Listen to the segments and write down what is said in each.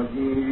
الرجيم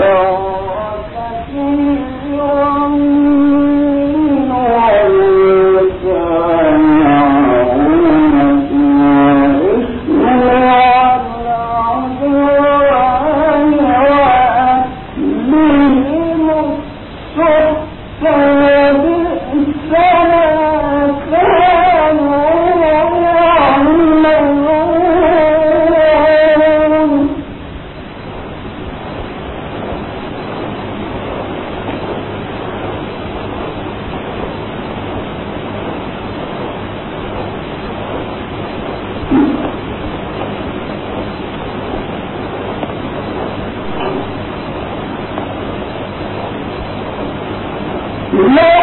Thank لو